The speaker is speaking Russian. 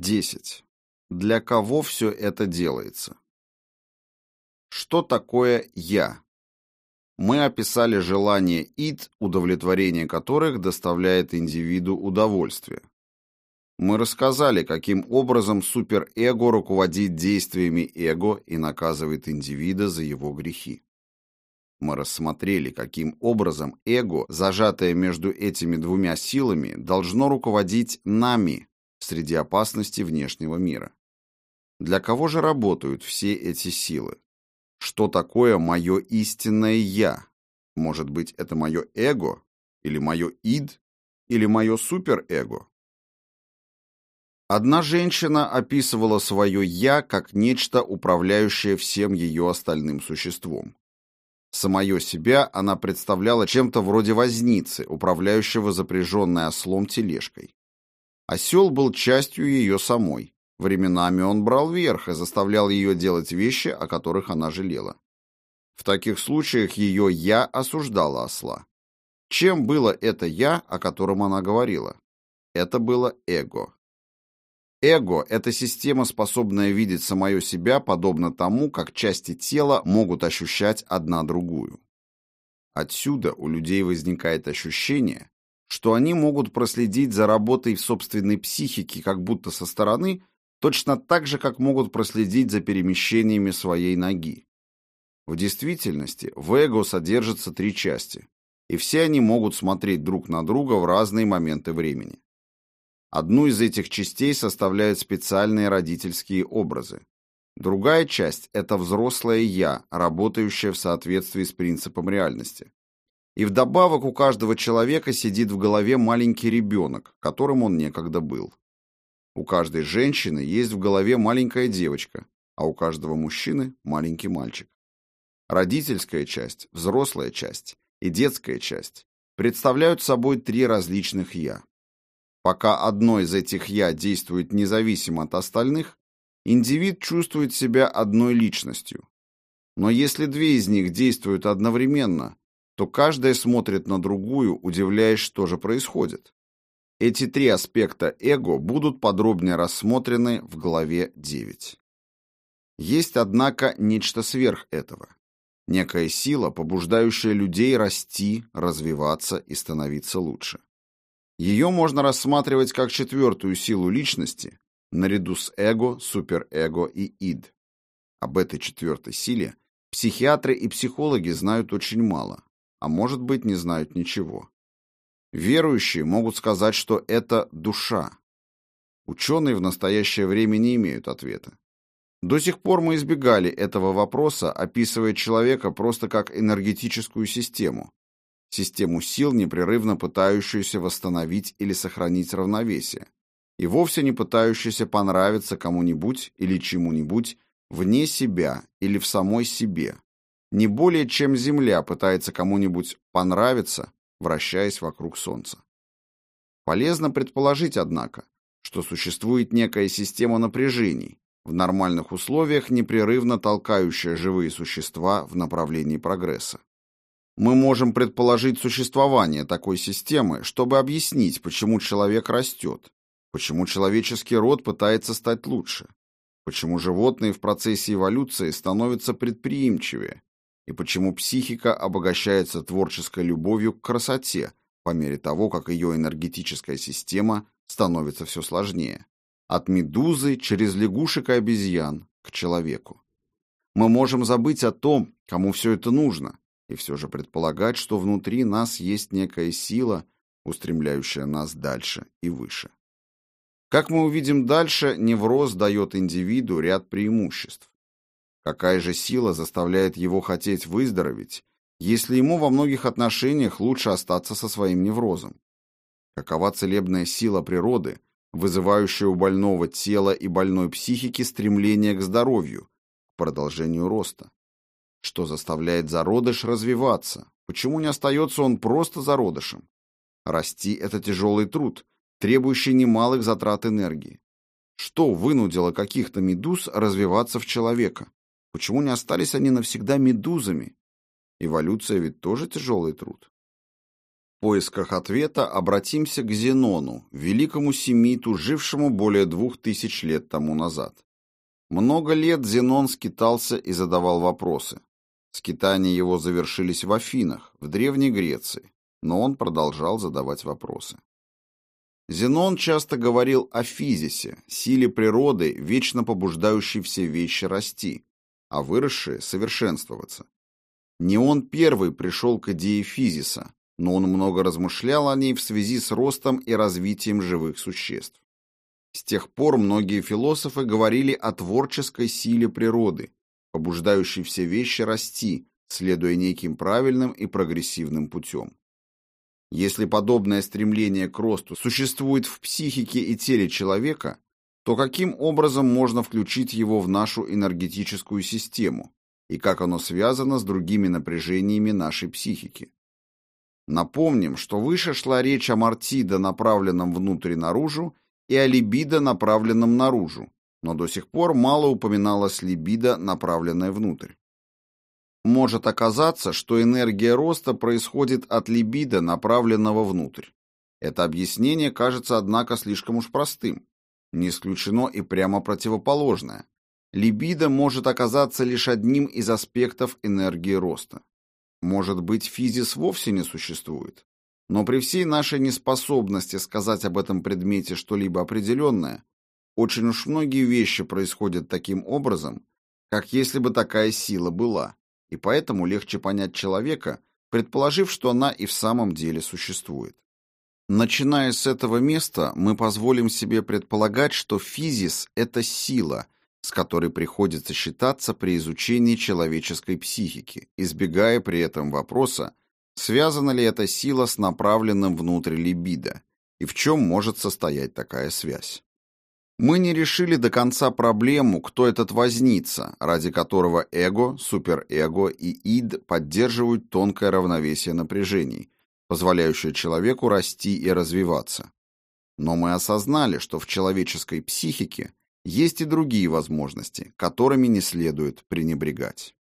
10. Для кого все это делается? Что такое «я»? Мы описали желания ид, удовлетворение которых доставляет индивиду удовольствие. Мы рассказали, каким образом суперэго руководит действиями эго и наказывает индивида за его грехи. Мы рассмотрели, каким образом эго, зажатое между этими двумя силами, должно руководить нами среди опасностей внешнего мира. Для кого же работают все эти силы? Что такое мое истинное «я»? Может быть, это мое эго? Или мое ид? Или мое суперэго? Одна женщина описывала свое «я» как нечто, управляющее всем ее остальным существом. Самое себя она представляла чем-то вроде возницы, управляющего запряженной ослом тележкой. Осел был частью ее самой. Временами он брал верх и заставлял ее делать вещи, о которых она жалела. В таких случаях ее «я» осуждало осла. Чем было это «я», о котором она говорила? Это было эго. Эго – это система, способная видеть самое себя подобно тому, как части тела могут ощущать одна другую. Отсюда у людей возникает ощущение, что они могут проследить за работой в собственной психике как будто со стороны – точно так же, как могут проследить за перемещениями своей ноги. В действительности в эго содержатся три части, и все они могут смотреть друг на друга в разные моменты времени. Одну из этих частей составляют специальные родительские образы. Другая часть – это взрослое «я», работающее в соответствии с принципом реальности. И вдобавок у каждого человека сидит в голове маленький ребенок, которым он некогда был. У каждой женщины есть в голове маленькая девочка, а у каждого мужчины маленький мальчик. Родительская часть, взрослая часть и детская часть представляют собой три различных «я». Пока одно из этих «я» действует независимо от остальных, индивид чувствует себя одной личностью. Но если две из них действуют одновременно, то каждая смотрит на другую, удивляясь, что же происходит. Эти три аспекта эго будут подробнее рассмотрены в главе 9. Есть, однако, нечто сверх этого. Некая сила, побуждающая людей расти, развиваться и становиться лучше. Ее можно рассматривать как четвертую силу личности, наряду с эго, суперэго и ид. Об этой четвертой силе психиатры и психологи знают очень мало, а может быть не знают ничего. Верующие могут сказать, что это душа. Ученые в настоящее время не имеют ответа. До сих пор мы избегали этого вопроса, описывая человека просто как энергетическую систему, систему сил, непрерывно пытающуюся восстановить или сохранить равновесие, и вовсе не пытающуюся понравиться кому-нибудь или чему-нибудь вне себя или в самой себе, не более чем Земля пытается кому-нибудь понравиться вращаясь вокруг Солнца. Полезно предположить, однако, что существует некая система напряжений, в нормальных условиях непрерывно толкающая живые существа в направлении прогресса. Мы можем предположить существование такой системы, чтобы объяснить, почему человек растет, почему человеческий род пытается стать лучше, почему животные в процессе эволюции становятся предприимчивее, и почему психика обогащается творческой любовью к красоте по мере того, как ее энергетическая система становится все сложнее. От медузы через лягушек и обезьян к человеку. Мы можем забыть о том, кому все это нужно, и все же предполагать, что внутри нас есть некая сила, устремляющая нас дальше и выше. Как мы увидим дальше, невроз дает индивиду ряд преимуществ. Какая же сила заставляет его хотеть выздороветь, если ему во многих отношениях лучше остаться со своим неврозом? Какова целебная сила природы, вызывающая у больного тела и больной психики стремление к здоровью, к продолжению роста? Что заставляет зародыш развиваться? Почему не остается он просто зародышем? Расти – это тяжелый труд, требующий немалых затрат энергии. Что вынудило каких-то медуз развиваться в человека? Почему не остались они навсегда медузами? Эволюция ведь тоже тяжелый труд. поисках ответа обратимся к Зенону, великому семиту, жившему более двух тысяч лет тому назад. Много лет Зенон скитался и задавал вопросы. Скитания его завершились в Афинах, в Древней Греции, но он продолжал задавать вопросы. Зенон часто говорил о физисе, силе природы, вечно побуждающей все вещи расти, а выросшие — совершенствоваться. Не он первый пришел к идее физиса, но он много размышлял о ней в связи с ростом и развитием живых существ. С тех пор многие философы говорили о творческой силе природы, побуждающей все вещи расти, следуя неким правильным и прогрессивным путем. Если подобное стремление к росту существует в психике и теле человека, то каким образом можно включить его в нашу энергетическую систему и как оно связано с другими напряжениями нашей психики? Напомним, что выше шла речь о мартида, направленном внутрь и наружу, и о либидо, направленном наружу, но до сих пор мало упоминалось либидо, направленное внутрь. Может оказаться, что энергия роста происходит от либидо, направленного внутрь. Это объяснение кажется, однако, слишком уж простым. Не исключено и прямо противоположное. Либидо может оказаться лишь одним из аспектов энергии роста. Может быть, физис вовсе не существует? Но при всей нашей неспособности сказать об этом предмете что-либо определенное, очень уж многие вещи происходят таким образом, как если бы такая сила была, и поэтому легче понять человека, предположив, что она и в самом деле существует. Начиная с этого места, мы позволим себе предполагать, что физис – это сила, с которой приходится считаться при изучении человеческой психики, избегая при этом вопроса, связана ли эта сила с направленным внутрь либидо и в чем может состоять такая связь. Мы не решили до конца проблему, кто этот возница, ради которого эго, суперэго и ид поддерживают тонкое равновесие напряжений, позволяющее человеку расти и развиваться. Но мы осознали, что в человеческой психике – есть и другие возможности, которыми не следует пренебрегать.